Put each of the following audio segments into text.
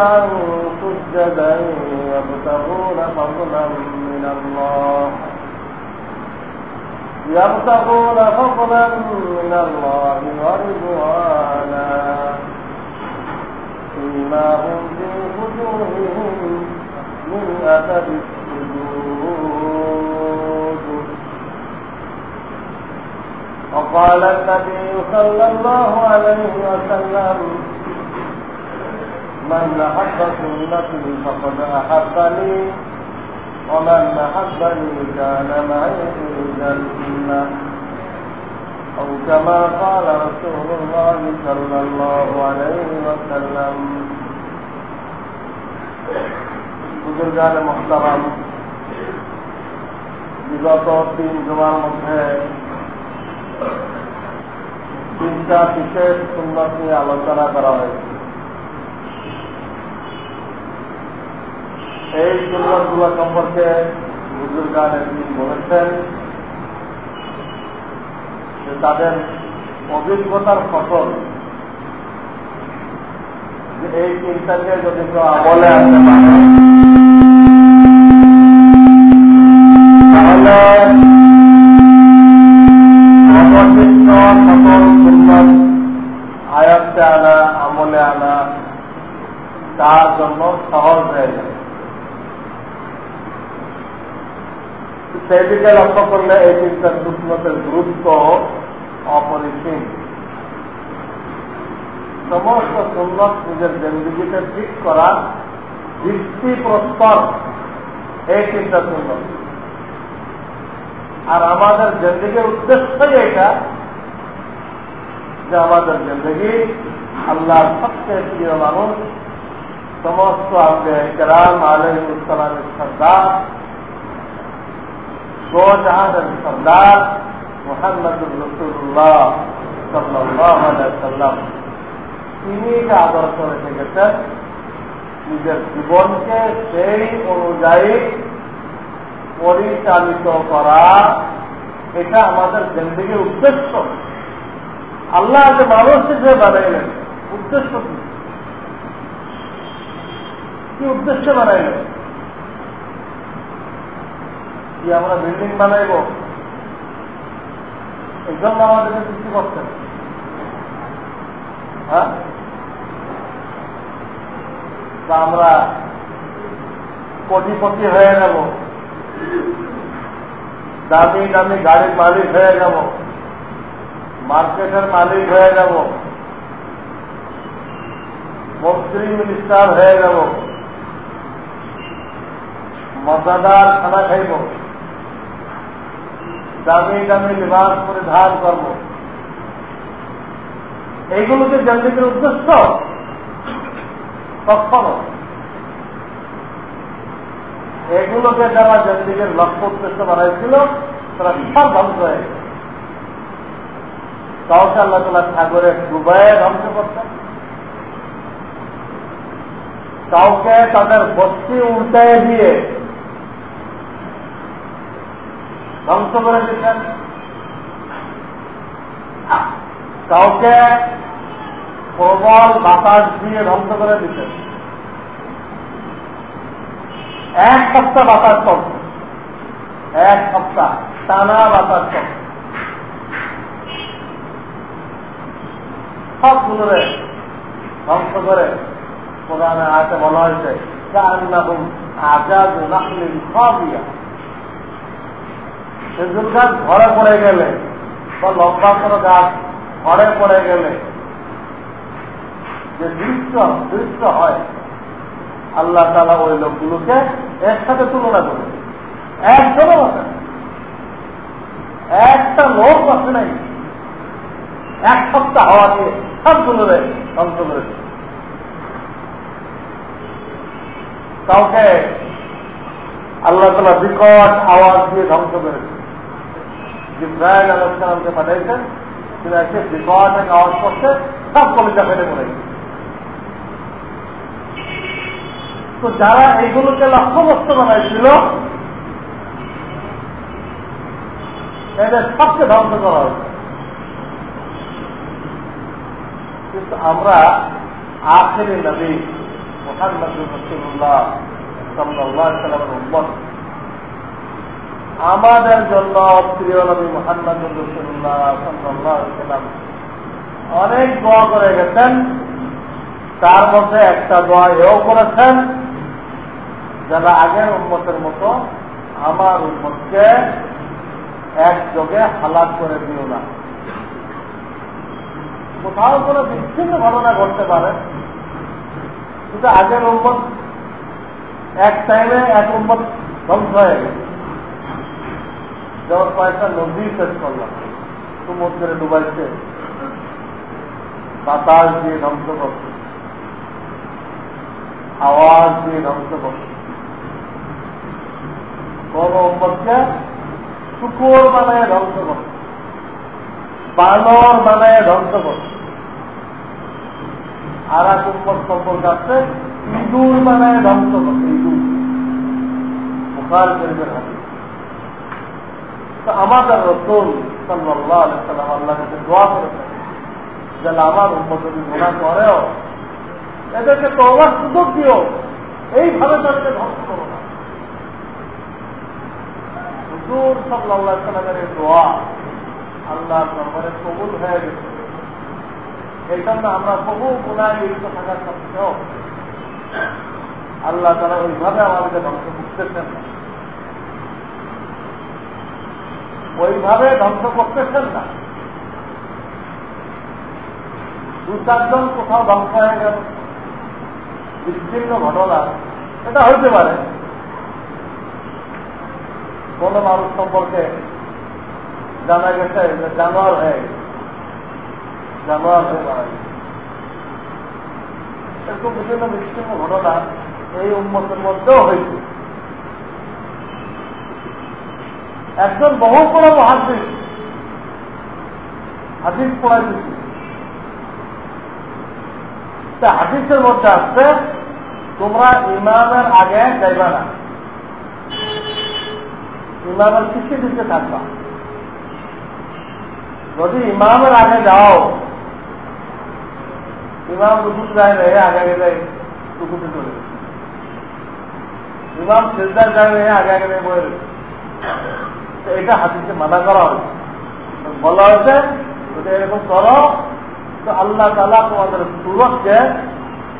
ركعا سجدا يبتغون فضلا من الله يبتغون فضلا من الله ورضوانا فيما هم في وجوههم من أثر السجود وقال النبي صلى الله عليه وسلم من أحب سنتي فقد أحبني ومن أحبني كان معي في الجنة أو كما قال رسول الله صلى الله عليه وسلم বুজুর্গান মোহতারাম বিগত তিন জমার মধ্যে তিনটা বিশেষ সুন্দর নিয়ে আলোচনা করা হয়েছে এই সুন্দরগুলো সম্পর্কে বুজুর্গান একদিন বলেছেন তাদের অভিজ্ঞতার ফসল এই চিন্তাকে যদি কেউ আমলে আনতে পারে লক্ষ্য এই চিন্তার সূক্ষ্মতের গুরুত্ব অপরিসীম। সমস্ত সুন্নত নিজের জিন্দিগিতে ঠিক করার ভিত্তি প্রস্তর এই চিন্তা সুন্দর আর আমাদের জিন্দিগির উদ্দেশ্যই এটা যে আমাদের জিন্দগি আল্লাহর সবচেয়ে প্রিয় মানুষ, সমস্ত আগে কেরাম আলহ ইসলামের সর্দার দো জাহানের সর্দার মোহাম্মদুর রসুল্লাহ সাল্লাম। তিনি যে আদর্শ রেখে গেছেন নিজের জীবনকে সেই অনুযায়ী পরিচালিত করা, এটা আমাদের জিন্দগির উদ্দেশ্য। আল্লাহ যে মানুষ হিসেবে বানাইলেন, উদ্দেশ্য কি উদ্দেশ্য বানাইলেন? কি আমরা বিল্ডিং বানাইব, এই জন্য আমাদেরকে সৃষ্টি করছেন। হ্যাঁ? আমরা কোটিপতি হয়ে যাব। দামি দামি গাড়ির মালিক হয়ে যাব। মার্কেটের মালিক হয়ে যাব। মন্ত্রী মিনিস্টার হয়ে যাব। মজাদার খানা খাইব। দামি দামি লিবাস পরিধান করব। এইগুলোকে জন্দিকের উদ্দেশ্য কখনো এগুলোকে যারা জন্দিকের লক্ষ্য উদ্দেশ্য বানাইছিল, তারা সব ধ্বংস হয়ে গেছে। কাউকে আল্লাহ তালা সাগরে ডুবায় ধ্বংস করতেন কাউকে তাদের বস্তি উল্টায় দিয়ে ধ্বংস করে দিতেন কাউকে প্রবল বাতাস দিয়ে ধ্বংস করে দিতেন এক সপ্তাহ বাতাস চলছে এক সপ্তাহ টানা বাতাস চলছে সবগুলোরে ধ্বংস করে কোরআনে আয়তে বলা হয়েছে আজাদ নাহলিন খাবিয়া। খেজুর গাছ ঘরে পড়ে গেলে বা লম্বা কোনো গাছ ঘরে পড়ে গেলে যে দৃশ্য দৃশ্য হয়, আল্লাহ তালা ওই লোকগুলোকে একসাথে তুলনা করে। একজনও আছে। একটা লোক আছে নাই। এক সপ্তাহ হাওয়া দিয়ে সবগুলোরে ধ্বংস করেছে কাউকে আল্লাহ তালা বিকট আওয়াজ দিয়ে ধ্বংস করেছে। জিব্রাহিম আলাইসালামকে পাঠাইছেন, তিনি এসে বিকট এক আওয়াজ করছে, সব ফেলে পড়ে তো যারা এইগুলোকে বানাইছিল, এদের ধ্বংস করা হয়েছে। কিন্তু আমরা আখেরি রসুল্লাহ সাল্লাহ সাল্লামের উম্মত। আমাদের জন্য প্রিয় নবী মোহাম্মদ অনেক দোয়া করে গেছেন। তার মধ্যে একটা দোয়া এও করেছেন যারা আগের উন্মতের মতো আমার উন্মতকে একযোগে হালাক করে দিও না। কোথাও কোনো বিচ্ছিন্ন ঘটনা ঘটতে পারে, কিন্তু আগের উন্মত এক টাইমে এক উন্মত ধ্বংস হয়ে গেছে। যেমন কয়েকটা নদী শেষ করলাম। সমুদ্রে ডুবাইছে বাতাস দিয়ে ধ্বংস করছে। আওয়াজ দিয়ে ধ্বংস করছে। কোন উম্মতকে শুকুর বানায় ধ্বংস করছে। বানর বানায় ধ্বংস করছে। আর এক উম্মত সম্পর্কে আছে, ইঁদুর বানায় ধ্বংস করছে। ইঁদুর। বুখার শরীফের হাতে আমাদের রসুল আল্লাহ দোয়া করেছেন আমার করেও, এদেরকে সুযোগ দিও। এইভাবে তাদেরকে ধ্বংস করো না। হুজুর সাল্লাহ দোয়া আল্লাহ দরবারে কবুল হয়ে গেছে। এই জন্য আমরা বহু গুণায় লিপ্ত থাকার সত্ত্বেও আল্লাহ তারা ওইভাবে আমাদেরকে ধ্বংস করতেছেন না। ওইভাবে ধ্বংস করতেছেন না। দু চারজন কোথাও ধ্বংস হয়ে গেল। বিচ্ছিন্ন ঘটনা। এটা হইতে পারে। কোন মানুষ সম্পর্কে জানা গেছে যে জানোয়ার হয়ে গেছে। জানোয়ার হয়ে মারা গেছে। এরকম বিভিন্ন বিচ্ছিন্ন ঘটনা এই উন্মতের মধ্যেও হয়েছে। একজন বহু বড় মহাদিস হাদিস পড়াইতেছে হাদিসের মধ্যে আসছে তোমরা ইমামের আগে যাইবা না। ইমামের পিছিয়ে দিতে থাকবা। যদি ইমামের আগে যাও, ইমাম রুকুট যায় না আগে আগে যায় রুকুটে চলে ইমাম সেজদার যায় না আগে আগে যায়, বয়ে এটা হাতিতে মানা করা হয়েছে। বলা হয়েছে, যদি এরকম করো, তো আল্লাহ তালা তোমাদের সুরতকে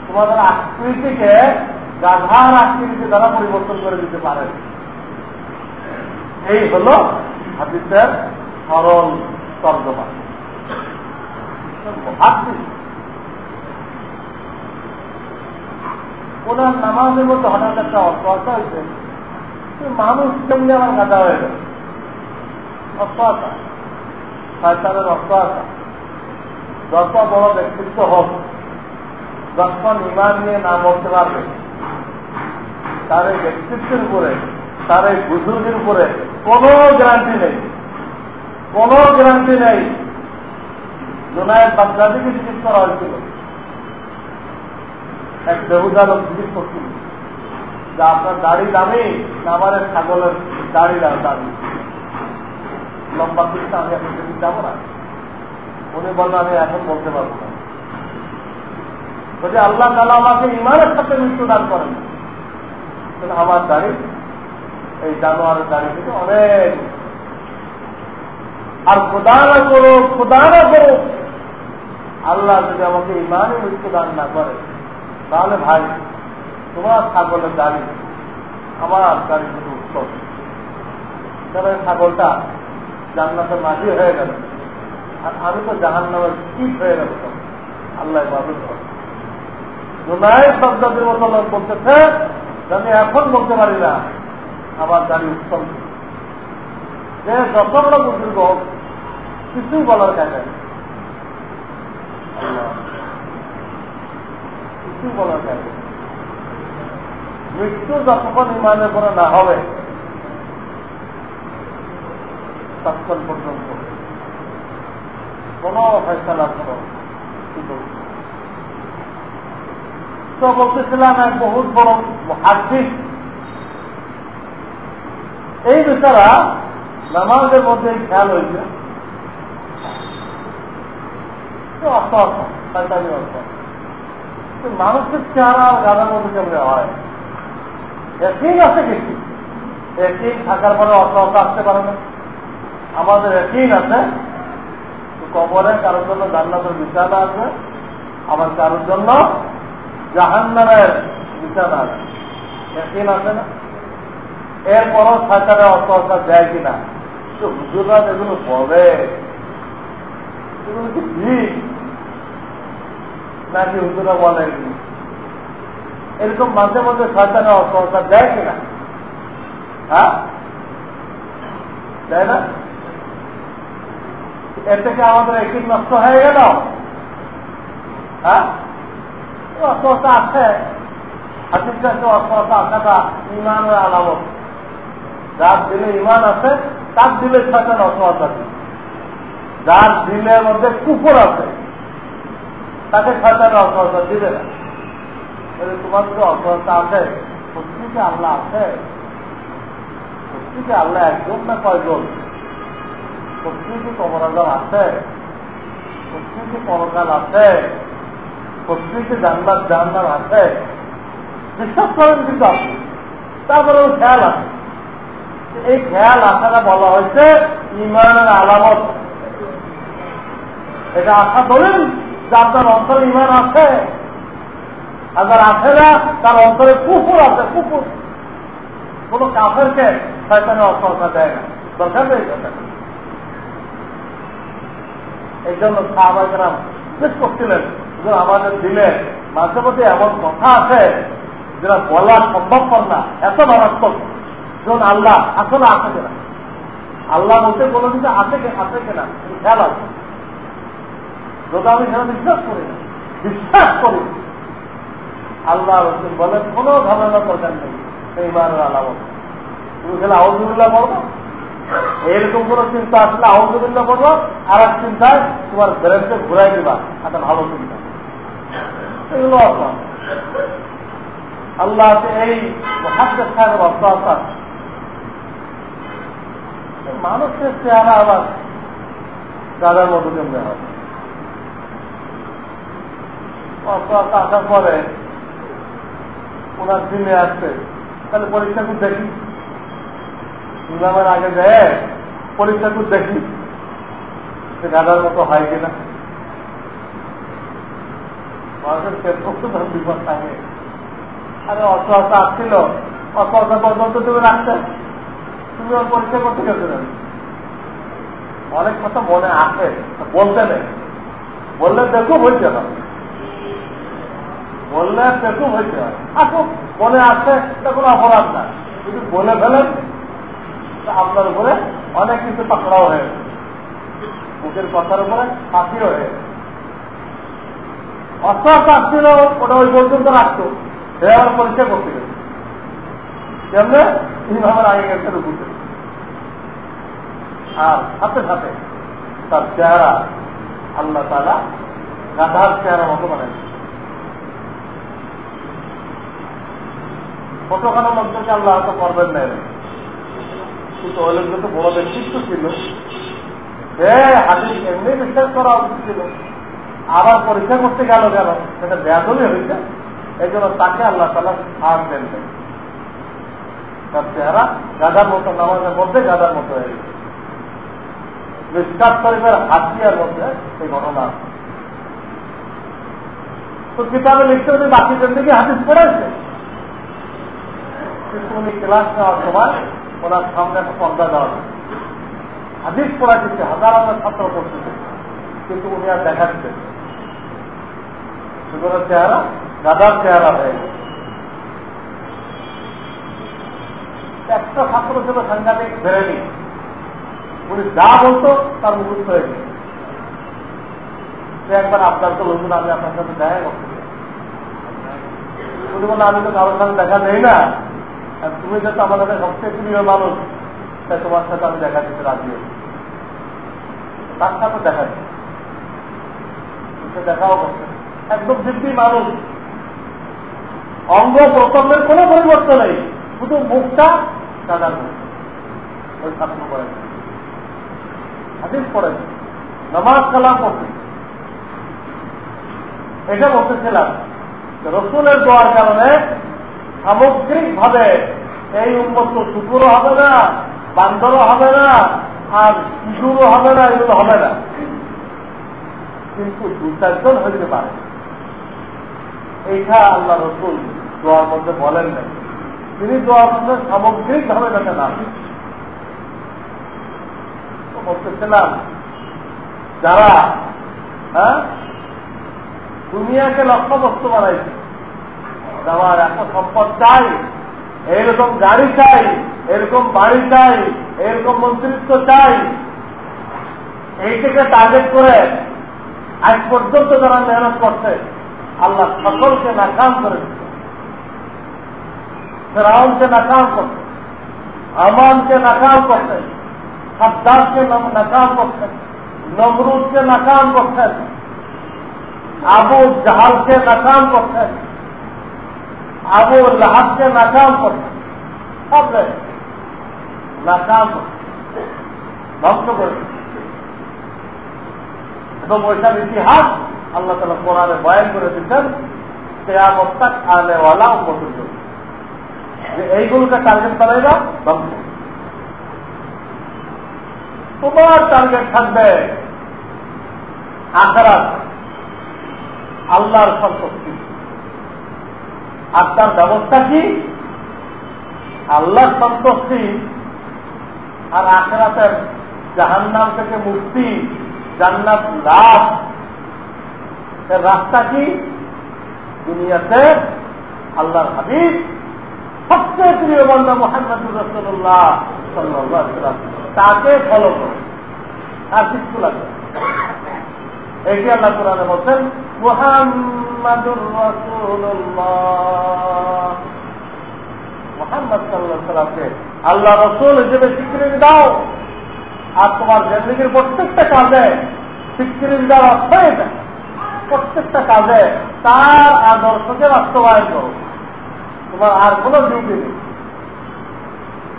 তোমাদের আকৃতিকে গাধার আকৃতি দ্বারা পরিবর্তন করে দিতে পারে। এই হল হাদিসের সরল তর্জমা। ওনার নামাজের মধ্যে হঠাৎ একটা অর্থ হয়েছে। মানুষ কেমনি আমার গাদা হয়ে গেল? আসা শয়তানের আসা যত বড় ব্যক্তিত্ব হোক নিয়ে পারবে, তার এই ব্যক্তিত্বের উপরে, তার এই উপরে কোন গ্যারান্টি নেই। কোন গ্যারান্টি নেই। বাচ্চাদিকে জিজ্ঞেস করা হয়েছিল। এক বেহুদা জিজ্ঞেস করছিল যে, আপনার দাড়ি দামি না আমার ছাগলের দাড়ি দামি? লম্বা কিছু আমি এখন যদি যাব না। উনি বললেন আমি এখন বলতে পারব না। যদি আল্লাহ তালা আমাকে ইমানের সাথে মৃত্যু দান করেন। তাহলে আমার দাড়ি, এই জানোয়ারের দাড়ি থেকে অনেক। আর প্রদান করো প্রদান করো আল্লাহ যদি আমাকে ইমানে মৃত্যু দান না করে, তাহলে ভাই, তোমার ছাগলের দাড়ি, আমার দাড়ি উত্তম। কারণ ছাগলটা জান্নাতের মাঝি হয়ে গেল। আর আমি তো জাহান নামের ঠিক হয়ে গেল আল্লাহ শব্দের মতো লোক বলতেছে, আমি এখন বলতে পারি না আমার দাড়ি উত্তম যে যত বড় বুজুর্গ হোক, কিছুই বলার কাছে কিছুই বলার কাছে মৃত্যু যতক্ষণ ইমানের করে না হবে ততক্ষণ পর্যন্ত। কোন ফেসলা করো তো বলতেছিলাম, এক বহুত বড় হার্দিক এই বেচারা নামাজের মধ্যে খেয়াল হয়েছে। মানুষের চেহারা গাদার মধ্যে কেমন হয়। একই আছে কিছু একই থাকার পরে অর্থ অর্থ আসতে পারে না। আমাদের একই আছে কবরে কারোর জন্য জান্নাতের বিছানা আছে, আবার কারোর জন্য জাহান্নারের বিছানা আছে। একই আছে না? এরপরও সরকারের অর্থ অর্থ দেয় কিনা হুজুরা যেগুলো বলে, সেগুলো কি ঠিক? নাকি হুজুরা বলে এরকম মাঝে মাঝে সরকারের অর্থ অর্থ দেয় কিনা? হ্যাঁ? দেয় না? এর থেকে আমাদের একই নষ্ট হয়ে গেল। হ্যাঁ? অর্থ আছে। হাতির কাছে অর্থ আসাটা ইমানের যার দিলে ইমান আছে, তার দিলে অসহাত আছে। যার দিলের মধ্যে কুকুর আছে, তাকে ছয়টা অসহাত দিবে না। তোমার যদি অসহায়তা আছে সত্যিকে আল্লাহ আছে? সত্যিকে আল্লাহ একজন না কয়জন? তারপরে বলা হয়েছে ইমানের আলামত। এটা আশা করেন যে আপনার অন্তরে ইমান আছে। আবার আছে না, তার অন্তরে কুকুর আছে, কুকুর। কোন কাফেরকে শয়তানের অসরতা দেয় না। দরকার নেই এই জন্য সাহাবাহাম জিজ্ঞেস করছিলেন আমাদের দিলে মাঝে মধ্যে এমন কথা আছে যেটা বলা সম্ভবপর না, এত মারাত্মক। যখন আল্লাহ আসলে আছে কিনা? আল্লাহ বলতে কোনো কিছু আছে আছে কিনা? খেয়াল আছে। যদি আমি সেটা বিশ্বাস করি না বিশ্বাস করি, আল্লাহ বলেন কোন ধরনের দরকার নেই। সেই মানের আলামত। তুমি খেলে আহমদুল্লাহ বলব এরকম কোন চিন্তা আসলে আহমদুল্লাহ বলব আর এক চিন্তায় তোমার ব্রেনকে ঘুরাই দিবা। একটা ভালো চিন্তা। এগুলো আল্লাহ। এই মানুষের চেহারা আবার দাদার মতো কেমনে হবে আসার পরে, ওনার দিনে আসছে। তাহলে পরীক্ষা খুব দেখি। ইমামের আগে দেয় পরীক্ষা খুব দেখি। সে মতো হয় কিনা। অনেক কথা মনে আসে নেই। বললে দেখো হয়েছে হবে বললে দেখো হইতে হয় আসুক, মনে আসে এটা কোনো অপরাধ না কিন্তু বলে ফেলেন আপনার উপরে অনেক কিছু পাকড়াও হয়ে মুখের কথার উপরে ফাঁসিও হয়ে অস্ত্র আসছিল ওটা ওই পর্যন্ত রাখতো। সে গেছে। কেমনে? আগে গেছে রুকুতে। আর সাথে সাথে তার চেহারা আল্লাহ তালা গাধার চেহারা মতো মানে কতখানো লোকদেরকে আল্লাহ হয়তো করবেন না কিন্তু ওই লোকদের তো ছিল সে হাদিস এমনি বিশ্বাস করা উচিত ছিল। আবার পরীক্ষা করতে গেল কেন? সেটা হয়েছে। এই জন্য তাকে আল্লাহ তালা দেন তার চেহারা গাদার মতো, নামাজের মধ্যে গাদার মতো হয়ে গেছে। শরীফের হাতিয়ার মধ্যে ঘটনা তো কিতাবে লিখতে কিন্তু ক্লাস নেওয়ার সময় ওনার সামনে একটা পর্দা দেওয়া হাদিস পড়া দিচ্ছে হাজার হাজার ছাত্র পড়তেছে। কিন্তু উনি আর দেখাচ্ছে সুতরাং চেহারা, গাদার চেহারা হয়ে একটা ছাত্র ছিল সাংঘাতিক বেড়েনি। উনি যা বলতো তার মুখস্থ হয়ে গেছে সে একবার আপনার তো লোকজন আমি আপনার সাথে দেখা করতে উনি বলল আমি তো কারোর সাথে দেখা নেই না। আর তুমি যেহেতু আমার কাছে সবচেয়ে প্রিয় মানুষ, তাই তোমার সাথে আমি দেখা দিতে রাজি হই। তার সাথে দেখা সে দেখাও করছে একদম দিব্যি মানুষ। অঙ্গ প্রত্যঙ্গের কোনো পরিবর্তন নেই। শুধু মুখটা সাদার মুখ। ওই ছাত্র করে হাদিস পড়েন নামাজ কালাম করতে এটা বলতেছিলাম রসুলের দোয়ার কারণে সামগ্রিক ভাবে এই উন্মত শুকুরও হবে না, বান্দরও হবে না, আর শিশুরও হবে না, এগুলো হবে না। কিন্তু দু চারজন হইতে পারে। এইটা আল্লাহ রসুল দোয়ার মধ্যে বলেন নাই। তিনি দোয়ার মধ্যে সামগ্রিক ভাবে যাতে না বলতেছিলাম, যারা হ্যাঁ দুনিয়াকে লক্ষ্য বস্তু বানাইছে যাওয়ার এত সম্পদ চাই এইরকম গাড়ি চাই, এরকম বাড়ি চাই, এরকম মন্ত্রিত্ব চাই, এইটাকে টার্গেট করে আজ পর্যন্ত যারা মেহনত করছে, আল্লাহ সকলকে নাকাম করে ফেরাউনকে নাকাম করছে, আমানকে নাকাম করছে সাদ্দারকে নাকাম করছেন নমরুদকে নাকাম করছেন আবু জাহালকে নাকাম করছেন আবু লাহাবকে নাকাম নাকাম ধ্বংস এবং ইতিহাস আল্লাহ তালা কোরআনে বয়ান করে উন্মতির জন্য যে এইগুলোকে টার্গেট বানাইবা ধ্বংস তোমার টার্গেট থাকবে আখারাত, আল্লাহর সন্তুষ্টি। আর তার ব্যবস্থা কি? আল্লাহ সন্তুষ্টি আর আখেরাতের জাহান্নাম থেকে মুক্তি, জান্নাত লাভ। এর রাস্তা কি? দুনিয়াতে আল্লাহর হাবিব। সবচেয়ে প্রিয় বন্ধা মোহাম্মদ রসুল্লাহ সাল্লাহ তাকে ফলো করো। আর কিছু লাগবে। এটি আল্লাহ কোরআনে বলছেন মোহাম্মদ সাল্লাহ আল্লাহ রসুল হিসেবে স্বীকৃতি দাও। আর তোমার জিন্দগির প্রত্যেকটা কাজে স্বীকৃতি দেওয়ার অর্থ এটা। প্রত্যেকটা কাজে তার আদর্শকে বাস্তবায়ন করো। তোমার আর কোন ডিউটি নেই।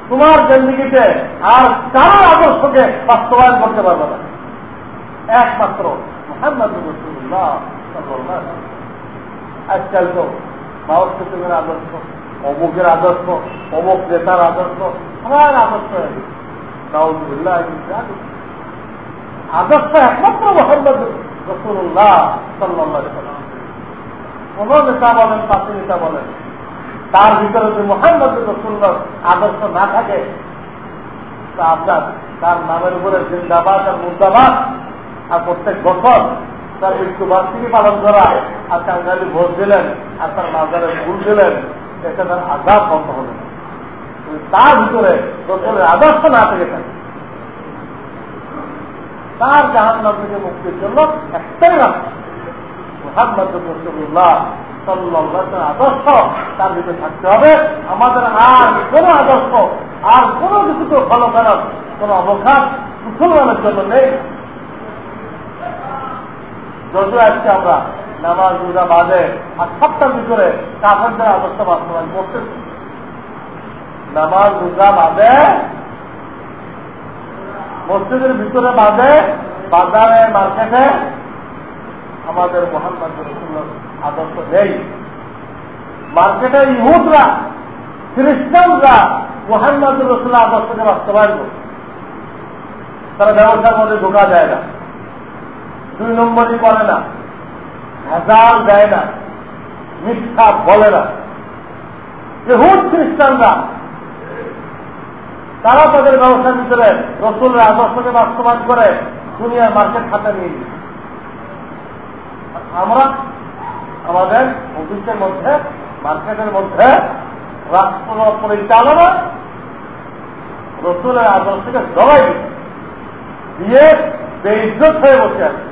তোমার জিন্দগিতে আর কারও আদর্শকে বাস্তবায়ন করতে পারবে না। একমাত্র মোহাম্মদ আজকাল তো মাওর কুতুবের আদর্শ, অমুকের আদর্শ, অমুক নেতার আদর্শ, সবার আদর্শ আদর্শ একমাত্র মোহাম্মদ রসুল্লাহ সাল্লাহ কোন নেতা বলেন পাশে নেতা বলেন, তার ভিতরে যদি মোহাম্মদ রসুল্লাহ আদর্শ না থাকে, তা আপনার, তার নামের উপরে জিন্দাবাদ আর মুর্দাবাদ আর প্রত্যেক বছর তার মৃত্যু বার্ষিকী পালন করা আর কাঙ্গালি ভোট দিলেন, আর তার মাজারে ভুল দিলেন এটা তার আঘাত বন্ধ হবে তার ভিতরে রসুলের আদর্শ না থেকে থাকে। তার জাহান নাম থেকে মুক্তির জন্য একটাই রাস্তা। মোহাম্মদ আদর্শ তার ভিতরে থাকতে হবে। আমাদের আর কোন আদর্শ, আর কোন কিছু তো ভালো খারাপ কোন অবকাশ মুসলমানের জন্য নেই। যদিও আজকে আমরা নামাজ, রোজা বাদে আর সবটার ভিতরে কাফেরদের আদর্শ বাস্তবায়ন করতেছি। নামাজ, রোজা বাদে মসজিদের ভিতরে বাদে বাজারে, মার্কেটে আমাদের মোহাম্মদ রসুল্লাহ আদর্শ নেই। মার্কেটে ইহুদরা, খ্রিস্টানরা মোহাম্মদ রসুল্লাহ আদর্শকে বাস্তবায়ন করছে। তারা ব্যবসার মধ্যে ঢোকা যায় না। দুই নম্বরই করে না। হাজার দেয় না। মিথ্যা বলে না। হুদ খ্রিস্টানরা, তারা তাদের ব্যবসার ভিতরে রসুলের আদর্শকে বাস্তবায়ন করে দুনিয়ার মার্কেট খাতে নিয়ে আমরা আমাদের অফিসের মধ্যে, মার্কেটের মধ্যে রাষ্ট্র পরিচালনা, রসুলের আদর্শকে জবাই দিয়ে বেইজ্জত হয়ে বসে আছি।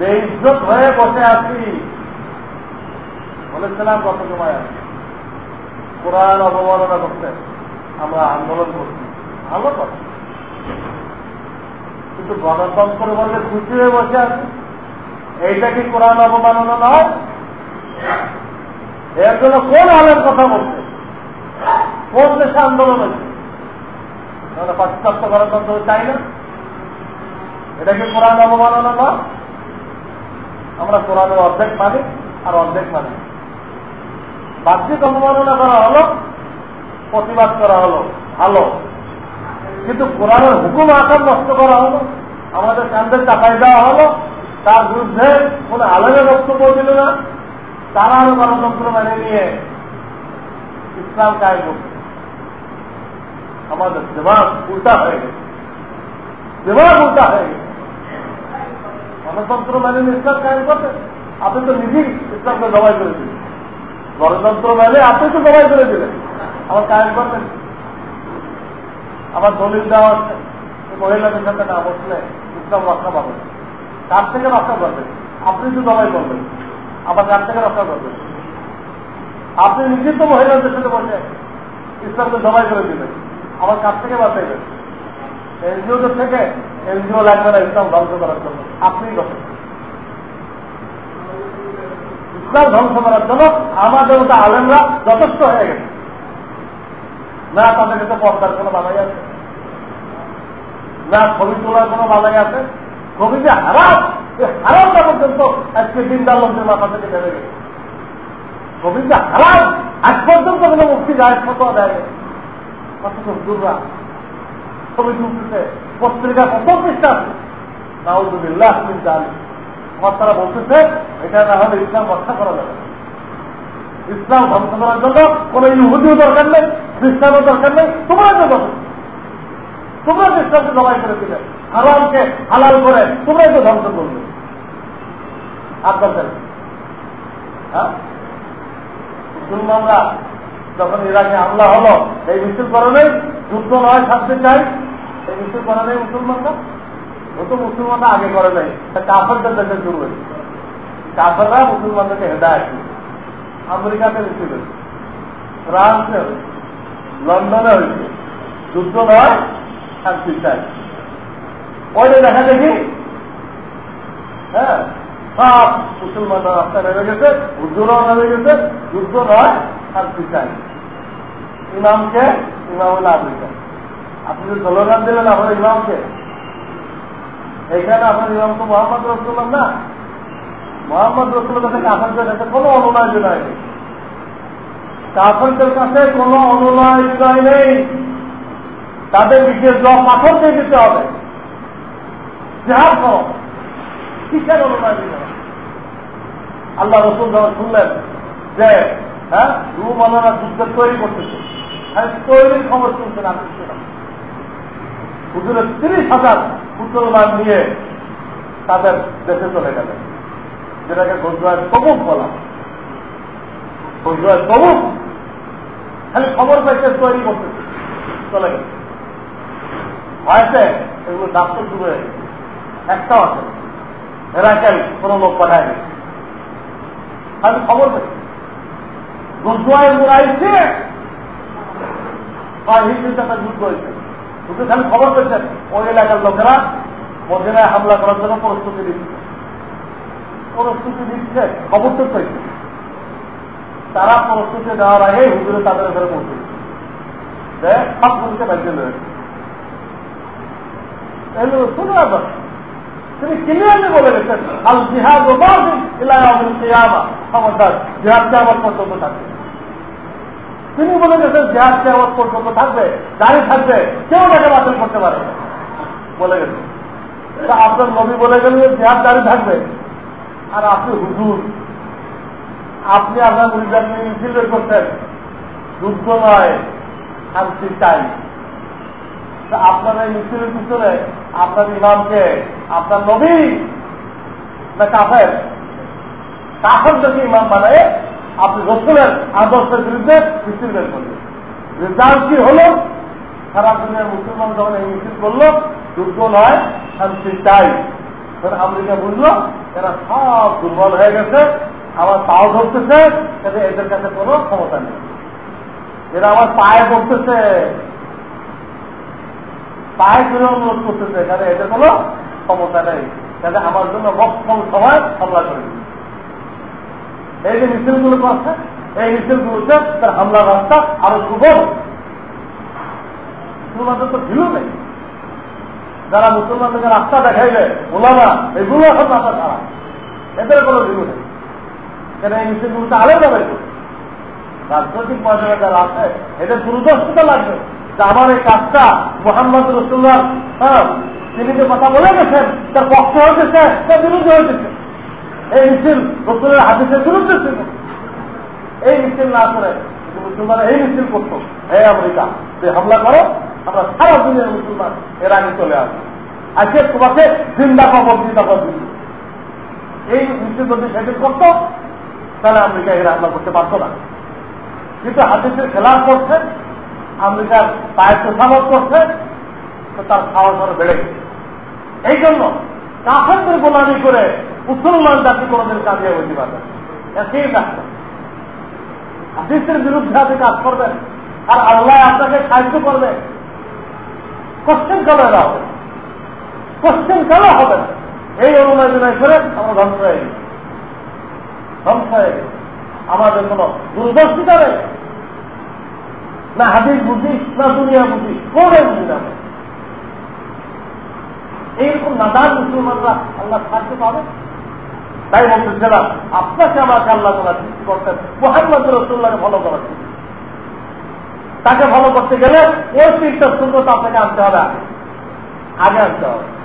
বেইজ্জত হয়ে বসে আছি। বলেছিলাম কত সময় আছে। কোরআন অবমাননা করতে। আমরা আন্দোলন করছি। ভালো কথা। কিন্তু গণতন্ত্র বলে খুশি হয়ে বসে আছে। এইটা কি কোরআন অবমাননা নয়? এর জন্য কোন আলের কথা বলছে? কোন দেশে আন্দোলন হয়েছে? পাশ্চাত্য গণতন্ত্র চাই না? এটা কি কোরআন অবমাননা নয়? আমরা কোরআনের অর্ধেক মানি আর অর্ধেক মানি। বাহ্যিক অবমাননা করা হলো, প্রতিবাদ করা হলো, ভালো। কিন্তু কোরআনের হুকুম আকার নষ্ট করা হলো, আমাদের কান্দে চাপাই দেওয়া হলো, তার বিরুদ্ধে কোন আলাদা বক্তব্য দিল না। তারা আরও গণতন্ত্র মেনে নিয়ে ইসলাম কায় করছে। আমাদের দেমাগ উল্টা হয়ে গেছে। দেমাগ উল্টা হয়ে গেছে। গণতন্ত্র মেনে ইসলাম কায়েম করতে। আপনি তো নিজেই ইসলামকে জবাই করে দিলেন। গণতন্ত্র মেনে, আপনি তো জবাই করে দিলেন। আবার কায়েম করবেন আবার দলিল দেওয়া আছে। মহিলাদের সাথে না বসলে ইসলাম রক্ষা পাবেন কার থেকে রক্ষা করবেন আপনি তো জবাই করবেন। আবার কার থেকে রক্ষা করবেন আপনি নিজে তো মহিলাদের সাথে বসে ইসলামকে জবাই করে দিবেন আবার কার থেকে বাঁচাইবেন এনজিওদের থেকে এনজিও লাগবে না ইসলাম ধ্বংস করার জন্য। করবেন ইসলাম ধ্বংস করার জন্য আমাদের মতো আলেমরা যথেষ্ট হয়ে গেছে। না তাদের কাছে পর্দার কোনো বাধাই আছে। না ছবি তোলার কোনো বাধাই আছে। ছবি যে হারাম হারামটা পর্যন্ত আজকে দিনদার লোকদের মাথা থেকে নেমে গেছে। ছবি যে হারাম, আজ পর্যন্ত কোনো মুক্তি যায় কত দেয় কত হুজুররা ছবি তুলতেছে পত্রিকা কত পৃষ্ঠা আছে। নাউজুবিল্লাহ জানি আমার তারা বলতেছে, এটা না হলে ইসলাম রক্ষা করা যাবে ইসলাম ধ্বংস করার জন্য কোন ইহুদিও দরকার নেই, খ্রিস্টানও দরকার নেই, তোমরা তো তোমরা তো ইসলামকে জবাই করে দিলে। হারামকে হালাল করে তোমরাই তো ধ্বংস করবে দরকার হ্যাঁ? মুসলমানরা যখন ইরাকে হামলা হলো, এই মিছিল করে নেই যুদ্ধ নয় শান্তি চাই, এই মিছিল করে নেই মুসলমানরা তো মুসলমানরা আগে করে নাই কাফেরদের দেশে শুরু হয়েছে। কাফেররা মুসলমানদেরকে হেদায় আমেরিকাতে মিছিল হয়েছে। ফ্রান্সে হয়েছে। লন্ডনে হয়েছে। যুদ্ধ নয়, শান্তি চাই। ওইটা দেখা দেখি হ্যাঁ সব মুসলমানরা রাস্তায় নেমে গেছে, হুজুরাও নেমে গেছে। যুদ্ধ নয়, শান্তি চাই। ইমামকে আপনি দিলেন আপনার ইমামকে। আপনার ইমাম তো মোহাম্মদ রসুল্লাম না। মোহাম্মদ কাছে কাছে কোনো অনুনয় কাছে কোনো অনুনয় নেই তাদের বিশেষ পাথর দিয়ে দিতে হবে। জেহাদ কিসের অনুনয় আল্লাহ রসুল যখন শুনলেন যে হ্যাঁ রুমালারা যুদ্ধ তৈরি করতেছে। তৈরির খবর শুনছেন আমি হুজুরের তিরিশ হাজার মুসলমান নিয়ে তাদের দেশে চলে গেলেন। যেটাকে গজরায় তবুক বলা গজরায় তবুক খালি খবর পাইতে তৈরি করতেছে, চলে গেছে। হয়েছে, এগুলো ডাক্তার শুরু হয়ে গেছে। একটাও আছে এরাকেল কোন লোক পাঠায় গেছে খালি খবর পেয়েছে গজুয়ায় মুরাইছে বা হিন্দুতে একটা যুদ্ধ হয়েছে। শুধু খালি খবর পেয়েছেন ওই এলাকার লোকেরা মদিনায় হামলা করার জন্য প্রস্তুতি দিচ্ছে প্রস্তুতি দিচ্ছে খবর তো পেয়েছে। তারা প্রস্তুতি দেওয়ার আগে হুজুরে তাদের ঘরে পৌঁছে যে সব বাইরে রয়েছে শুনে তিনি বলে গেছেন, আল জিহাদ পর্যন্ত থাকবে। তিনি বলে গেছেন জিহাদকে আমার পর্যন্ত থাকবে দাঁড়িয়ে থাকবে, কেউ তাকে বাতিল করতে পারে বলে গেছেন আপনার নবী বলে গেলেন জিহাদ দাঁড়িয়ে থাকবে। আর আপনি হুজুর। আপনি আপনার মুরিদার নিয়ে করছেন। যুদ্ধ নয়, শান্তি চাই। আপনার এই মিছিলের পিছনে আপনার ইমামকে, আপনার নবী না কাফের? কাফের যদি ইমাম বানায় আপনি রসুলের আদর্শের বিরুদ্ধে মিছিল বের করবেন রেজাল্ট কি হল? সারা দুনিয়ার মুসলমান যখন এই মিছিল করল যুদ্ধ নয় শান্তি চাই। আমেরিকা বুঝলো এরা সব দুর্বল হয়ে গেছে, আমার পাও ধরতেছে এদের কাছে কোনো ক্ষমতা নেই। এরা আমার পায়ে পড়তেছে পায়ে করে অনুরোধ করতেছে, কারণ এদের কোনো ক্ষমতা নেই। যাতে আমার জন্য মক্ষম সময় হামলা করে এই যে মিছিলগুলো করছে, এই মিছিলগুলোতে তার হামলা রাস্তা আরও সুগম মুসলমানদের তো ভিড়ও নেই। যারা মুসলমানদেরকে রাস্তা দেখাইবে ওলামা, এগুলো এখন রাস্তা ছাড়া। এদের কোনো ভিড়ও নেই। কেন এই মিছিলগুলোতে আলাদা বের রাজনৈতিক পর্যায়ে যারা আছে, এদের গুরুদর্শিতা লাগবে যে আমার এই কাজটা মোহাম্মদ রসুল্লাহ হ্যাঁ তিনি যে কথা বলে গেছেন, তার পক্ষ হয়েছে তার বিরুদ্ধে হয়েছে। এই মিছিল রসুলের হাদিসের বিরুদ্ধে ছিল। এই মিছিল না করে মুসলমান এই মিছিল করতো। হে আমেরিকা যে হামলা করো, আমরা সারা দুনিয়ার মুসলমান এর আগে চলে আসব। আজকে তোমাকে জিন্দা খবর জিন্দাবাদ দিচ্ছি এই মিছিল যদি সেদিন করতো, তাহলে আমেরিকা এর হামলা করতে পারতো না। কিন্তু হাদিসের খেলাফ করছে, আমেরিকার পায়ের তোষামত করছে, তো তার সাহস আরও বেড়ে গেছে। এই জন্য কাফেরদের গোলামি করে মুসলমান জাতি কোনদিন কাজিয়ে বলতে পারবে একেই হাদিসের বিরুদ্ধে আপনি কাজ করবেন। আর আল্লাহ আপনাকে সাহায্য করবে। কোশ্চেন কালে হবে? কোশ্চেন কালে হবে? এই অনুমোদনায় করে আমরা ধ্বংস হয়ে গেছি। ধ্বংস হয়ে গেছে। আমাদের কোন দূরদর্শিতা নেই। না হাদিস বুঝি না দুনিয়া বুঝি কোনটাই বুঝি না। এইরকম নাদান মুসলমানরা আল্লাহ সাহায্য পাবে তাই বলতেছিলাম আপনাকে আমাকে আল্লাহ তোলা সৃষ্টি করতেন, মোহাম্মদ রসুল্লাহকে ফলো করার তাকে ফলো করতে গেলে ওই তিনটা সুন্দর আপনাকে আনতে হবে আগে। আনতে হবে।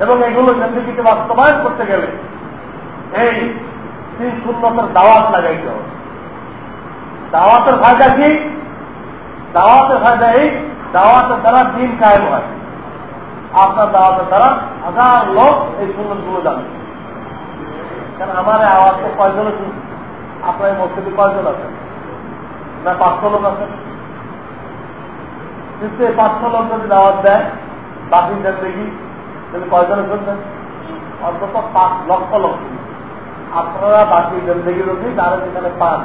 এবং এগুলো জিন্দিগিতে বাস্তবায়ন করতে গেলে এই তিন শূন্যতার দাওয়াত লাগাইতে হবে। দাওয়াতের ফায়দা কি? দাওয়াতের ফায়দা এই, দাওয়াতের দ্বারা দিন কায়েম হয়। আপনার দাওয়াতে দ্বারা হাজার লোক এই সুন্নতগুলো জানে। কারণ আমার আওয়াজ তো কয়জন আপনার এই মসজিদে কয়জন আছে? না, পাঁচশো লোক আছে? কিন্তু এই পাঁচশো লোক যদি দাওয়াত দেয় বাকি দেখি যদি কয়জনে শুনবেন অন্তত পাঁচ লক্ষ লোক। আপনারা বাকি জিন্দগি রোগী তারা যেখানে পান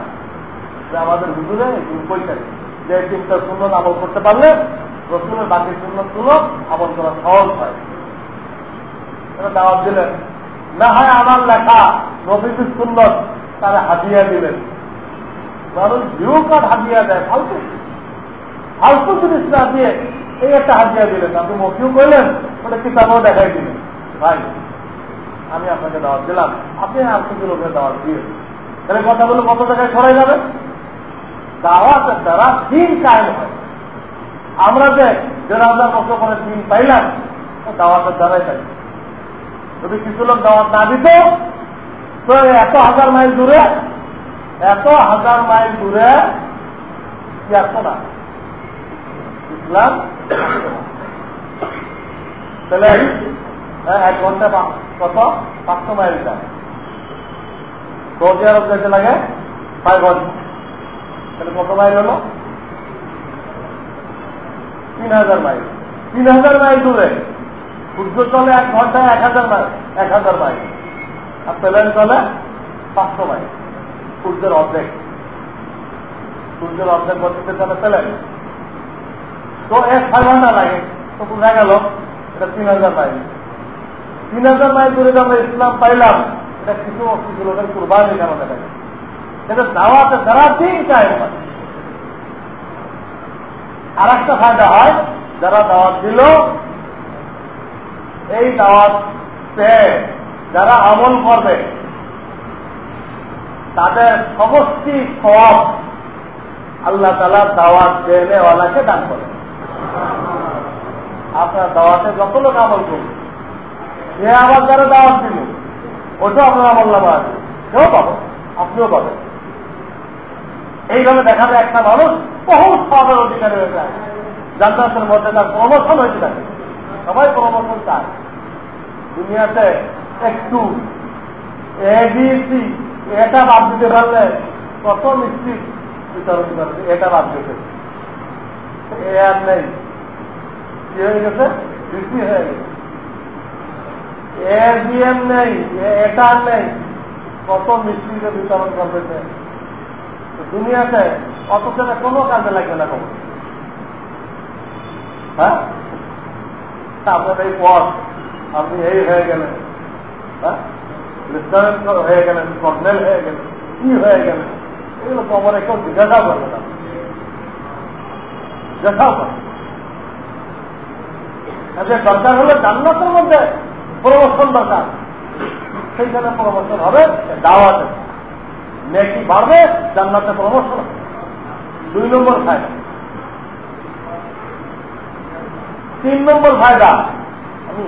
যে আমাদের হুজুরে বইটা যে তিনটা সুন্দর আমল করতে পারলে রসুলের বাকি সুন্দরগুলো আমল করা সহজ হয়। এটা দাওয়াত দিলেন। না হয় আমার লেখা নবীজির সুন্দর তারা হাতিয়া দিলেন। মানুষ ভিউ কার্ড হাতিয়া দেয়, ফালতু। ফালতু জিনিস না দিয়ে এই একটা হাতিয়া দিলেন। আপনি মকিও করলেন, ওটা কিতাবও দেখাই দিলেন। ভাই, আমি আপনাকে দাওয়াত দিলাম। আপনি আপনাকে লোকের দাওয়াত দিয়ে তাহলে কথাগুলো কত জায়গায় ছড়াই যাবে? দাওয়াতের দ্বারা দিন কায়েম হয়। আমরা যে জেনাজার মতো করে দিন পাইলাম দাওয়াতের দ্বারাই পাই। যদি কিছু লোক দাওয়াত না দিত, তো এত হাজার মাইল দূরে, এত হাজার মাইল দূরে কি আসতো না? ইসলাম তাহলে এক ঘণ্টা কত? পাঁচশো মাইল যায়। সৌদি আরব যেতে লাগে ছয় ঘণ্টা। তাহলে কত মাইল হলো? তিন হাজার মাইল তিন হাজার মাইল দূরে। সূর্য চলে এক ঘন্টায় এক হাজার মাইল এক হাজার মাইল আর প্লেন চলে পাঁচশো মাইল সূর্যের অর্ধেক। সূর্যের অর্ধেক গতিতে চলে প্লেন। তো এক ছয় ঘণ্টা লাগে। তো বোঝা গেল এটা তিন হাজার মাইল তিন হাজার মাইল দূরে আমরা ইসলাম পাইলাম, এটা কিছু কিছু লোকের কুরবানি কেন দেখা যায় এটা দাওয়াতে যারা দিন চায় আর একটা ফায়দা হয়, যারা দাওয়াত দিল, এই দাওয়াত যারা আমল করবে, তাদের সমষ্টি সব আল্লাহ তালা দাওয়াত দেনেওয়ালাকে দান করে আপনার দাওয়াতে যত লোক আমল করবে, সে আবার যারা দাওয়াত দিল ওটাও আপনার আমল নামা আছে সেও পাবে আপনিও পাবেন। এইভাবে দেখা যায় একটা মানুষ বহু সবের অধিকারী হয়ে যায়। জান্নাতের মধ্যে তার প্রমোশন হয়েছে থাকে। সবাই প্রমোশন চায়। দুনিয়াতে একটু এবিসি এটা বাদ দিতে পারলে কত নিশ্চিত বিতরণ করবে, এটা বাদ দিতে। এ আর নেই। কি হয়ে গেছে? বৃষ্টি হয়ে গেছে। এজিএম নেই এটা নেই। কত মিষ্টিকে বিতরণ করবে দুনিয়াতে অত ছেলে কোনো কাজে লাগবে না কখন। হ্যাঁ? আপনার এই পথ, আপনি এই হয়ে গেলেন। হ্যাঁ? হয়ে গেলেন, কর্নেল হয়ে গেলেন, কি হয়ে গেলেন? এগুলো কবরে কেউ জিজ্ঞাসাও করবে না জিজ্ঞাসাও করবে যে দরকার হলে জান্নাতের মধ্যে প্রমোশন দরকার। সেইখানে প্রমোশন হবে, দাওয়াতে নেকি বাড়বে, জান্নাতে হবে দুই নম্বর ফায়দা। তিন নম্বর ফায়দা। আমি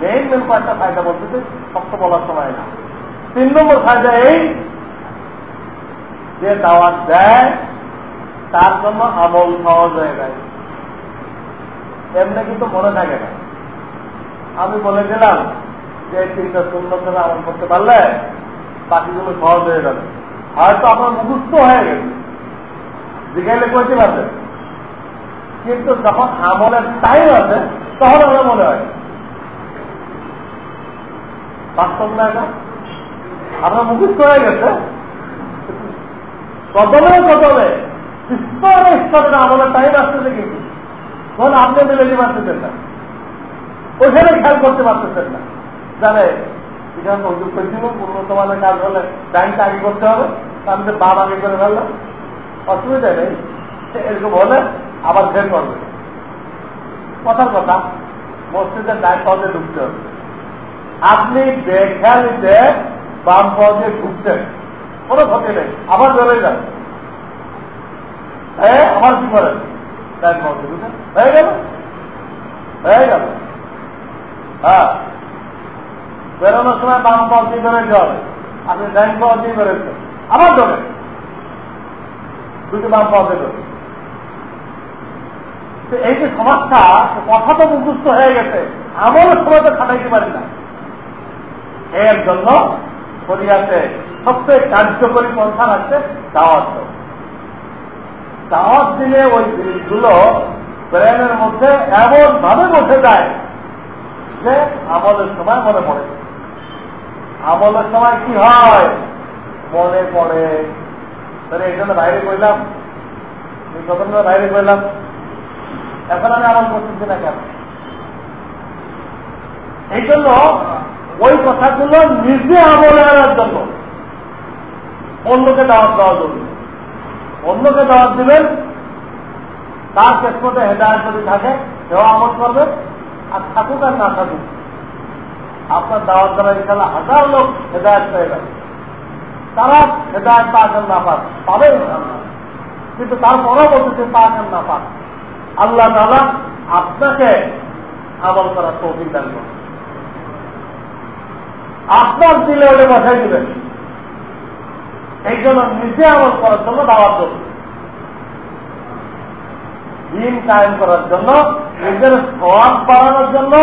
মেইন মেন কয়েকটা ফায়দা বলতেছি সব তো বলার সময় না। তিন নম্বর ফায়দা এই যে দাওয়াত দেয়, তার জন্য আমল সহজ হয়ে যায়। এমনি কিন্তু মনে থাকে না। আমি বলে দিলাম যে তিনটা শূন্য করে আমল করতে পারলে বাকিগুলো সহজ হয়ে যাবে। হয়তো আপনার মুখস্থ হয়ে গেছে। জিজ্ঞাসা করতে পারবেন কিন্তু যখন আমলের টাইম আছে, তখন আমার মনে হয়। বাস্তব না এটা? আপনার মুখস্থ হয়ে গেছে? কদমে কদমে, স্তরে স্তরে আমলের টাইম আসতেছে কিন্তু। তখন আপনি মিলে পারতেছেন না। ওইখানে খেয়াল করতে পারতেছেন না। জানে কাজ হলে করতে হবে আমি তো আগে করে ফেললাম অসুবিধা নেই এরকম হলে আবার ফের করবে। কথার কথা, মসজিদের ডান ঢুকতে হবে। আপনি বেখেয়ালিতে বাম পদে ঢুকছেন, কোনো ক্ষতি নেই, আবার বেরোয় যান। হ্যাঁ আমার কি করেন? ডান পদে হয়ে গেল হয়ে গেল। হ্যাঁ। বেরোনোর সময় বাম পথ দিয়ে বেরোতে হবে। আপনি ডাইন পথ দিয়ে বেরোচ্ছেন আবার ধরে। দুটো বাম পথে ধরে এই যে সমস্যা কথা তো মুখস্থ হয়ে গেছে। আমলের সময় তো খাটাইতে পারি না। এর জন্য শরিয়াতে সবচেয়ে কার্যকরী পন্থা আছে দাওয়াত। দাওয়াত দিলে ওই জিনিসগুলো ব্রেনের মধ্যে এমন ভাবে বসে যায় যে আমাদের সময় মনে পড়ে। আমলের সময় কি হয়? মনে পড়ে। তাহলে এই জন্য বাইরে করলাম বাইরে করলাম এখন আমি আমল করতেছি না কেন? এই জন্য ওই কথাগুলো নিজে আমলে আনার জন্য। অন্যকে দাওয়াত দেওয়া জরুরি অন্যকে দাওয়াত দিবেন, তার ক্ষেত্রে হেদায়ত যদি থাকে, সেও আমল করবে, আর থাকুক আর না থাকুক। আপনার দাওয়াত দ্বারা এখানে হাজার লোক হেদায়ত পেয়ে গেল তারা হেদায়ত পাকেন না পাক পাবে কিন্তু তারপরেও বলতেছে পাকেন না পাক আল্লাহ তালা আপনাকে আমল করার তৌফিক দান করবে আপনার দিলে ওটা বসাই দিবেন। এই জন্য নিজে আমল করার জন্য দাওয়াত দেবে দিন কায়েম করার জন্য, নিজের সব বাড়ানোর জন্য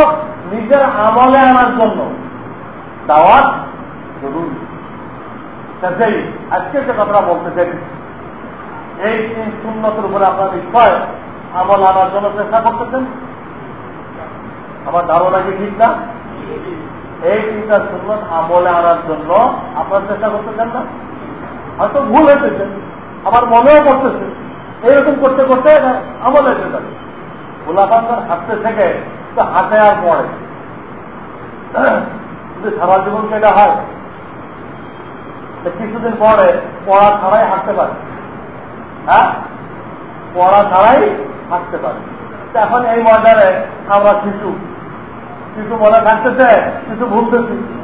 নিজের আমলে আনার জন্য। দাওয়াত জরুরি। সেই আজকে যে কথাটা বলতে চাই, এই তিন শূন্যতের উপরে আপনার বিষয় আমল আনার জন্য চেষ্টা করতেছেন? আমার ধারণা কি ঠিক না? এই তিনটা সুন্নত আমলে আনার জন্য আপনার চেষ্টা করতেছেন না? হয়তো ভুল হয়েছে আমার মনেও করতেছে এইরকম করতে করতে আমল এসে যাবে গোলাপান্তার হাঁটতে থেকে তো আর পড়ে। যদি সারা জীবনকে এটা হয়। কিছুদিন পরে পড়া ছাড়াই হাঁটতে পারে। হ্যাঁ? পড়া ছাড়াই হাঁটতে পারে। এখন এই মজারে আমরা শিশু। কিছু মনে থাকতেছে কিছু ভুলতেছি।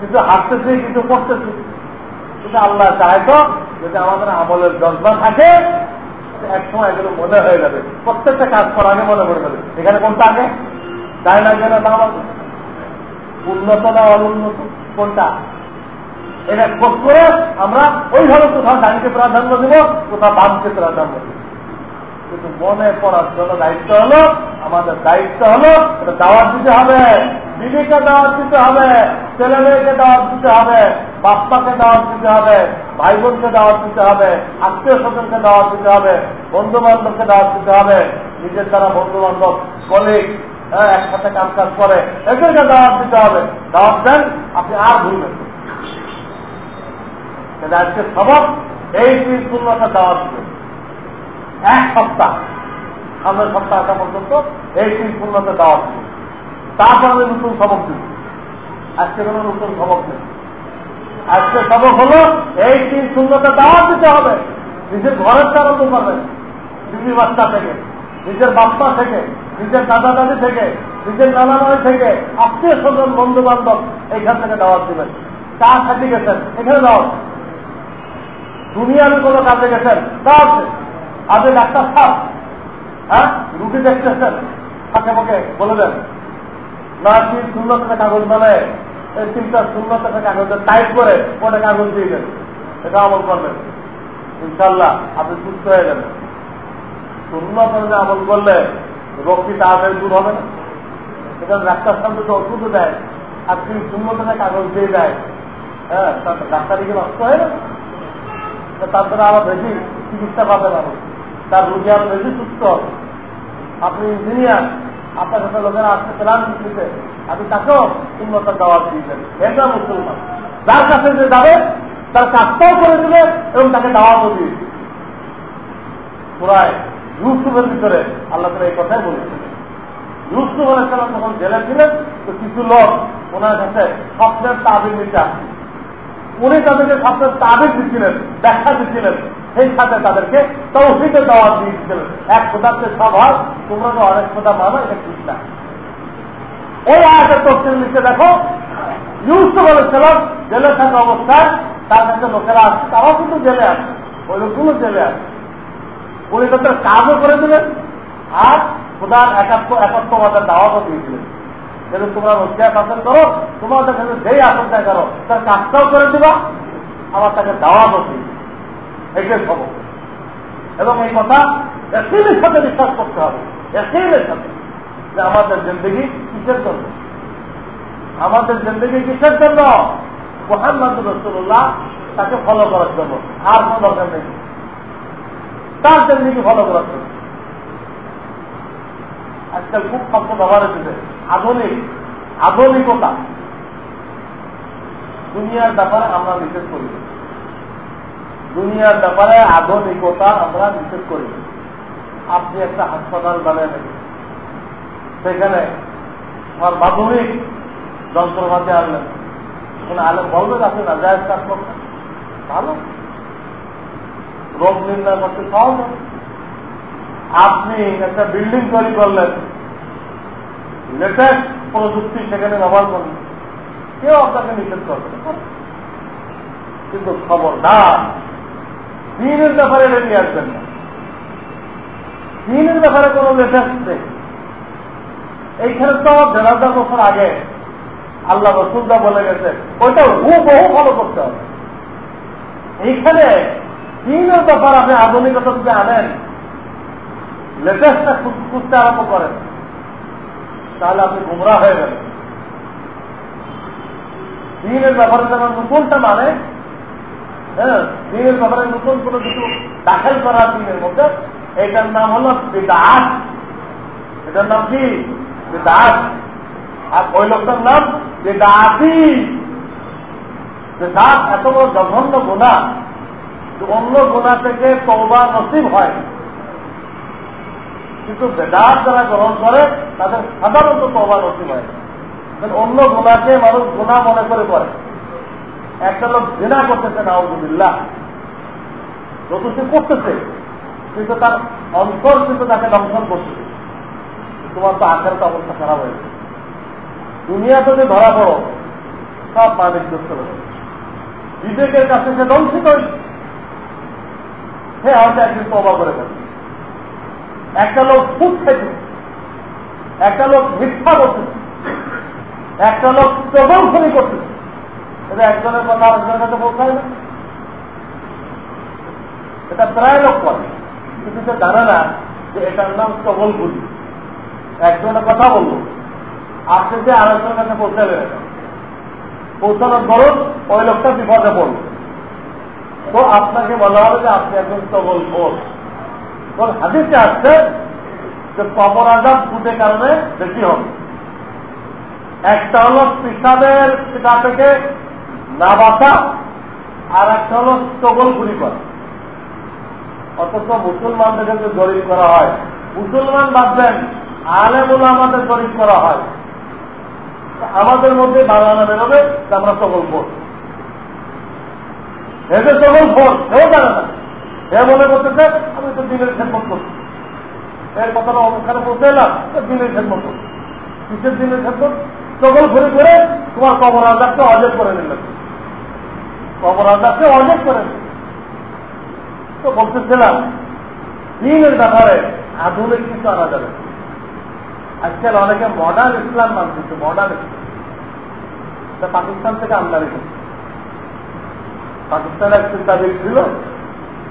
কিছু হাসতেছি কিছু করতেছি কিন্তু আল্লাহ চায় তো যদি আমাদের আমলের যন্ত্র থাকে এক সময় এগুলো মনে হয়ে যাবে। প্রত্যেকটা কাজ করা আগে মনে করে যাবে এখানে কোনটা আগে? তাই না দাম আছে উন্নত না অনুন্নত? কোনটা? এটা খোঁজ করে আমরা ওইভাবে কোথাও ডানকে প্রাধান্য দিব, কোথাও বামকে প্রাধান্য দিব। কিন্তু মনে পড়ার জন্য দায়িত্ব হলো, আমাদের দায়িত্ব হলো, এটা দাওয়াত দিতে হবে। দিদিকে দাওয়াত দিতে হবে, ছেলে মেয়েকে দাওয়াত দিতে হবে, বাপ্পাকে দাওয়াত দিতে হবে ভাই বোনকে দাওয়াত দিতে হবে, আত্মীয় স্বজনকে দাওয়াত দিতে হবে বন্ধু বান্ধবকে দাওয়াত দিতে হবে। নিজের দ্বারা বন্ধু বান্ধব কলিগ হ্যাঁ একসাথে কাজ কাজ করে। এদেরকে দাওয়াত দিতে হবে। দাওয়াত দেন, আপনি আর ভুলবেন আজকে সবক এই তিন শূন্যতা দাওয়াত দিবেন এক সপ্তাহ, সামনের সপ্তাহ আসা পর্যন্ত এই তিন শূন্যতে দেওয়া ছিল তারপর আমি নতুন সবক দিব। আজকে কোনো নতুন সবক নেই। আজকে সবক হলো এই তিন শূন্যতে দেওয়া দিতে হবে। নিজের ঘরের আরম্ভ করবেন। দিদি বাচ্চা থেকে, নিজের বাপ্পা থেকে নিজের দাদা দাদি থেকে, নিজের নানা নানি থেকে, আত্মীয় স্বজন বন্ধু বান্ধব এইখান থেকে দাওয়াত দিবেন। চা খাটি গেছেন, এখানে দাওয়াত দুনিয়ার কোনো কাজে গেছেন, দাওয়াত আপনি ডাক্তার সাহ হ্যাঁ রুগী দেখতেছেন ফাঁকে ফাঁকে বলে দেন না কি শূন্য টাকা কাগজ মানে এই তিনটা শূন্য টাকা কাগজ টাইপ করে ওটা কাগজ দিয়ে দেন। এটা আমল করবেন। ইনশাল্লাহ আপনি সুস্থ হয়ে যাবেন। করে আমল করলে রোগ কি তাড়াতাড়ি দূর হবে না। এটা ডাক্তার সামনে তো ওষুধও দেয়। আর তিন শূন্য টাকা কাগজ দিয়ে দেয়। হ্যাঁ ডাক্তারি কি নষ্ট হয়ে তার দ্বারা আরও বেশি চিকিৎসা পাবে মানুষ। তার রুগী আরও বেশি সুস্থ হবে। আপনি ইঞ্জিনিয়ার, আপনার কাছে লোকেরা আসতে প্ল্যান দিতে আপনি তাকেও উন্নত দেওয়া দিয়েছেন। এটা মুসলমান। যার কাছে যে যাবে, তার কাজটাও করে দিবে এবং তাকে দাওয়াতও দিয়েছে। পুরায় ইউসুফের ভিতরে আল্লাহ তালা এই কথাই বলেছিলেন ইউসুফ আলাইসালাম যখন জেলে ছিলেন, তো কিছু লোক ওনার কাছে স্বপ্নের তাবিল নিতে আসছে উনি তাদেরকে স্বপ্নের তাবিল দিচ্ছিলেন ব্যাখ্যা দিচ্ছিলেন সেই সাথে তাদেরকে তৌফিকে দেওয়া দিয়েছিলেন। এক খোদাতে সব হয় তোমরা তো অনেক খোদা মানো এটা ঠিক না। ওই আয়াতের তফসিল নিচে দেখো, ইউসুফ আলাইসালাম জেলে থাকা অবস্থায় তার কাছে লোকেরা আসছে, তারাও কিন্তু জেলে আসছে ওই লোকগুলো জেলে আসছে তাদের কাজও করে দিলেন আর খোদার একাত্ম একত্রবাদের দাওয়াতও দিয়েছিলেন যেহেতু তোমরা রোজগার শাসন করো, তোমাদের কাছে যেই আশঙ্কা করো, তার কাজটাও করে দিবা, আবার তাকে দাওয়াতও দিই এটাই খবর। এবং এই কথা এসিলের সাথে বিশ্বাস করতে হবে। এসিলের সাথে যে আমাদের জিন্দগি কিসের জন্য? আমাদের জিন্দগি কিসের জন্য? মোহাম্মদ রসুল্লাহ তাকে ফলো করার জন্য। আর কোন দরকার নেই। তার জিন্দগি ফলো করার জন্য। আজকাল খুব শব্দ ব্যবহার হচ্ছে আধুনিক, আধুনিকতা। দুনিয়ার ব্যাপারে আমরা নিষেধ করি। দুনিয়ার ব্যাপারে আধুনিকতা আমরা নিষেধ করি। আপনি একটা হাসপাতাল বানিয়ে নেবেন সেখানে মাধ্যমিক যন্ত্রপাতি আনলেন। এখানে আলে বলবেন আপনি নাজায়জ কাজ করছেন। ভালো। রোগ নির্ণয় করতে সহজ। আপনি একটা বিল্ডিং তৈরি করলেন। লেটেস্ট প্রযুক্তি সেখানে ব্যবহার করলেন। কেউ আপনাকে নিষেধ করবে কিন্তু খবরদার, দিনের ব্যাপারে নিয়ে আসবেন না। দিনের ব্যাপারে কোন লেটেস্ট নেই। এইখানে তো দেড় হাজার বছর আগে আল্লাহ রসুলদা বলে গেছে, ওইটা হু বহু ফলো করতে হবে। এইখানে দিনের ব্যাপার আপনি আধুনিকতা যদি আনেন লেটেস্টটা খুঁজতে আরম্ভ করেন তাহলে আপনি গুমরা হয়ে গেলেন দিনের ব্যাপারে যখন নতুনটা মানে হ্যাঁ দিনের ব্যাপারে নতুন কোনো কিছু দাখিল করা দিনের মধ্যে, এটার নাম হল বিদাস এটার নাম কি? বিদাস আর ওই লোকটার নাম বেদাতি। বেদাত এত বড় জঘন্য গোনা অন্য গোনা থেকে তৌবা নসিব হয়। কিন্তু বেদাত যারা গ্রহণ করে, তাদের সাধারণত তবা নসিব হয়। অন্য গোনাকে মানুষ গোনা মনে করে করে। একটা লোক জেনা করতেছে, নাউজুবিল্লাহ। যত সে করতেছে, কিন্তু তার অন্তর কিন্তু তাকে দংশন করতেছে। তোমার তো আখের তো অবস্থা খারাপ হয়েছে দুনিয়াতে যে ধরা পড়ো, সব মালিক দুঃখ বিবেকের কাছে সে ধ্বংসিত সে হয়তো একদিন তবা করে ফেলবে একটা লোক সুখ খেতে একটা লোক মিথ্যা করতেছে একটা লোক প্রদর্শনী করতেছে এটা একজনের কথা আরেকজনের কাছে পৌঁছায় না। এটা প্রায় লোক করে, কিন্তু সে জানে না যে এটার নাম চবল বুঝি একজনের কথা বলল আসতে যে আরেকজনের কাছে পৌঁছাবে পৌঁছানোর দরদ ওই লোকটা বিপদে পড়ল। তো আপনাকে বলা হবে যে আপনি একজন চবল ভোর তোর হাদিসে আসছে যে কবর আজাব দুটের কারণে বেশি হবে। একটা হলো পিসাবের পিতা থেকে না বাঁচা, আর একটা হলো স্টগল গুলি করা। অথচ মুসলমানদের কিন্তু জরিপ করা হয়। মুসলমান বাঁচবেন আলেমুল আমাদের জরিপ করা হয়। আমাদের মধ্যে বাংলা বেরোবে আমরা সকল ভোট এদের সকল ভোট সেও জানে না। সে মনে করতেছে, আমি তো দিনের খেদমত করছি। এর কথাটা অনুষ্ঠানে পৌঁছে এলাম দিনের খেদমত করছি। কিসের দিনের খেদমত? সকল ঘুরে ঘুরে তোমার কবর আজাদকে অজেব করে নিলেন। কবর আজাদকে অজেব করে তো বলতেছিলাম, দিনের ব্যাপারে আধুনিক কিছু আনা যাবে। আজকাল অনেকে মডার্ন ইসলাম মানতেছে মডার্ন ইসলাম পাকিস্তান থেকে আমদানি করছে পাকিস্তানের এক চিন্তাবিদ ছিল,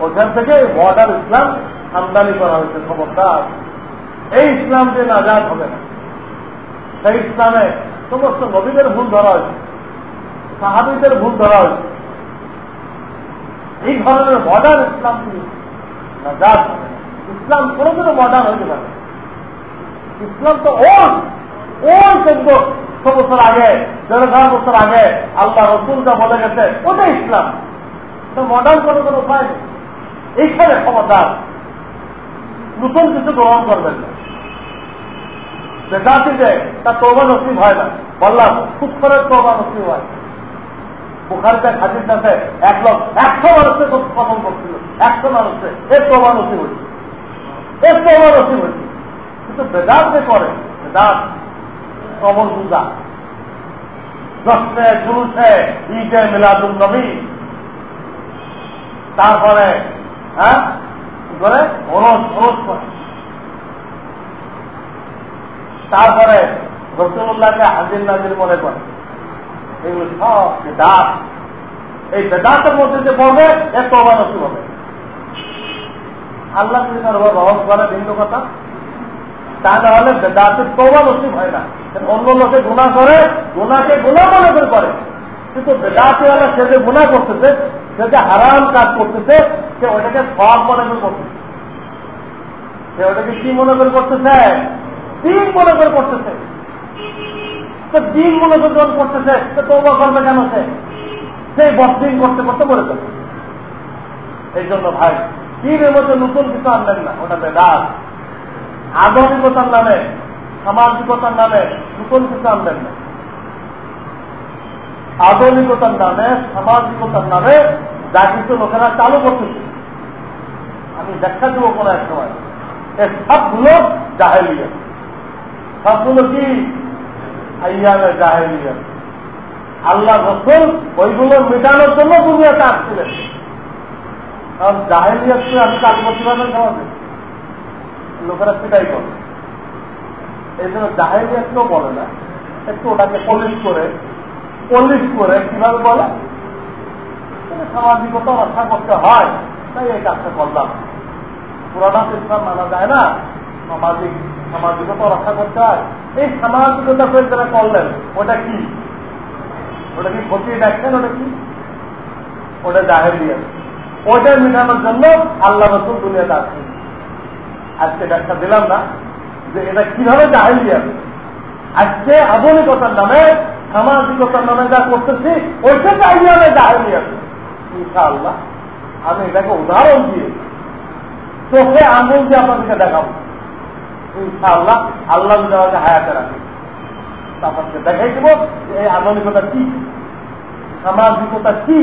ওখান থেকে মডার্ন ইসলাম আমদানি করা হয়েছে, খবরদার। এই ইসলাম যে নাজাদ হবে না। সেই ইসলামে সমস্ত নবীদের ভুল ধরা হয়েছে, সাহাবিদের ভুল ধরা হয়েছে। এই ধরনের বর্ডার ইসলাম নাজাদ হবে ইসলাম মডার্ন হইতে পারে ইসলাম তো ওর ওর চোদ্দ ছ বছর আগে, দেড় হাজার বছর আগে আল্লাহ রসুল যা বলে গেছে, ওটাই ইসলাম। মডার্ন কোনো কোনো উপায় নেই। এইখানে ক্ষমতার নতুন কিছু গ্রহণ করবেন না। বেদাতি যে, তার তৌবা নসিব হয় না। বললাম খুব করে তৌবা নসিব হয় বুখারিতে হাজির সাথে এক লোক একশো মানুষের কথন করছিল? একশো মানুষে এর তৌবা নসিব হয়েছে। এর তৌবা নসিব হয়েছে। কিন্তু বেদাত যে করে, বেদাত কবর পূজা। জশ্নে জুলুসে ঈদে মিলাদুল নবী। তারপরে হ্যাঁ? কি করে? ওরস ওরস করে। তারপরে রসুল্লাহকে হাজির নাজির মনে করে। এগুলো সব বেদাত। এই বেদাতের মধ্যে যে পড়বে, এর তবা নসিব হবে আল্লাহ তার রহম করে, ভিন্ন কথা। তা না হলে বেদাতের তবা নসিব হয় না। অন্য লোকে গুণা করে গুণাকে গুণা মনে করে করে। কিন্তু বেদাতে আল্লাহ সে যে গুণা করতেছে, সে যে হারাম কাজ করতেছে, সে ওটাকে সব মনে করে করতেছে। সে ওটাকে কি মনে করে করতেছে? দিন মনে করে করতেছে। তো দিন মনে করে যখন করতেছে, তো তৌবা করবে কেন সে? সেই বদিন করতে করতে মরে যাবে। এই জন্য ভাই, দিনের মধ্যে নতুন কিছু আনলেন না, ওটা বেদাত। আধুনিকতার নামে, সামাজিকতার নামে নতুন কিছু আনলেন না আধুনিকতার নামে, সামাজিকতার নামে যা কিছু লোকেরা চালু করতেছে আমি ব্যাখ্যা দেবো কোনো এক সময়। এর সবগুলো জাহেলিয়া সবগুলো কি? আইয়ামে জাহেলিয়া আল্লাহ রসুল ওইগুলো মেটানোর জন্য দুনিয়াতে আসছিলেন। কারণ জাহেলিয়াতকে আমি কাজ করতে পারবেন সমাজে লোকেরা সেটাই করে এই জন্য জাহেলিয়াতকেও বলে না। একটু ওটাকে পলিশ করে পলিশ করে কীভাবে বলে? সামাজিকতা রক্ষা করতে হয়। তাই এই কাজটা করলাম। পুরানা ইসলাম মানা যায় না। সামাজিক, সামাজিকতা রক্ষা করতে হয়। এই সামাজিকতা করে যারা করলেন, ওটা কি? ওটা কি খতিয়ে দেখছেন, ওটা কি? ওটা জাহের ওটা মেটানোর জন্য আল্লাহ রসুল দুনিয়াতে আসছে আজকে ব্যাখ্যা দিলাম না, যে এটা কীভাবে জাহের দিয়ে আজকে আধুনিকতার নামে, সামাজিকতার নামে যা করতেছি, ওইটা জাহের দিয়ে ইনশাআল্লাহ, আমি এটাকে উদাহরণ দিয়ে চোখে আঙুল দিয়ে আপনাদেরকে দেখাবো। ইনশাআল্লাহ, আল্লাহ যদি আমাকে হায়াতে রাখে আপনাকে দেখাই দেবো এই আধুনিকতা কি, সামাজিকতা কি,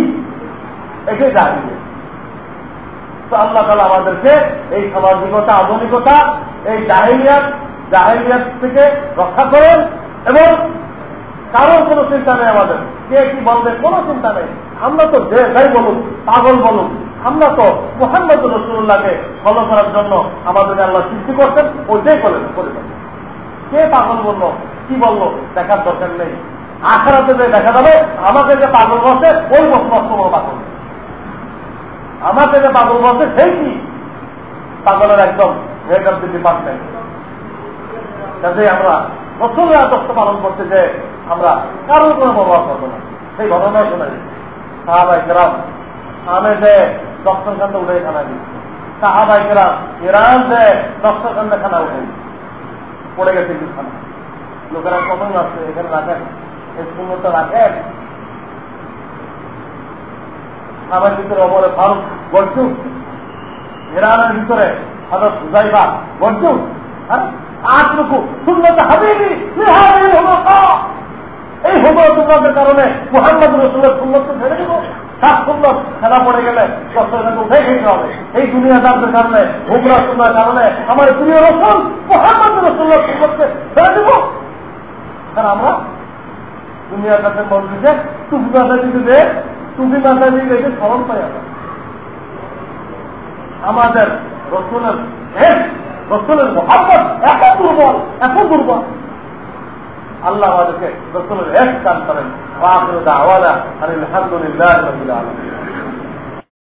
এটাই জানিয়ে তো আল্লাহ তালা আমাদেরকে এই সামাজিকতা, আধুনিকতা, এই জাহেলিয়াত জাহেলিয়াত থেকে রক্ষা করেন এবং কোনো চিন্তা নেই আমাদের। কে কি বলবে কোনো চিন্তা নেই। আমরা তো যে যাই বলুন পাগল বলুন আমরা তো মোহাম্মদ রসুল্লাহকে ফলো করার জন্য আমাদের আল্লাহ সৃষ্টি করছেন ওইটাই করে করে কে পাগল বলল, কি বলল, দেখার দরকার নেই। আখারাতে যে দেখা যাবে, আমাকে যে পাগল বসে ওই বড় পাগল আমাকে যে পাগল বসে সেই কি? পাগলের একদম হেড অফ দি ডিপার্টমেন্ট আমরা রসুলের আদর্শ পালন করতে যে আমরা কারোর কোনো ব্যবহার করব না। সেই ঘটনা শোনা যায় সাহাবাই গ্রাম আমি যে খান্ডে উঠে খানা দিই সাহাবাই গ্রাম ইরান যে খান্ডে খানা উঠে পড়ে গেছে কিছু খানা লোকেরা কখন আসছে এখানে রাখেন। এই শূন্যতা রাখেন। আমার ভিতরে অমরে ফারুক গর্জু ইরানের ভিতরে হজরত হুজাইবা গর্জু হ্যাঁ? আটটুকু শূন্যতা হাবিবি এই হুমরতুল্লাহের কারণে মোহাম্মদ রসুলের সুন্নত ছেড়ে দেবো সাত সুন্দর খেলা পড়ে গেলে দর্শককে উঠে খেতে হবে। এই দুনিয়াদারদের কারণে হুমরা সুন্নার কারণে আমার প্রিয় রসুল মোহাম্মদ রসুল্লাহ সুন্নতকে ছেড়ে দেবো। আমরা দুনিয়ার কাছে মন দিতে টুপি মাথা দিতে দে টুপি মাথা দিয়ে গেছে স্মরণ পাই আমাদের রসুলের রসুলের মোহাম্মদ এত দুর্বল এত দুর্বল। আল্লাহ আমাদেরকে রসুলের এক কান করেন। আলহামদুলিল্লাহ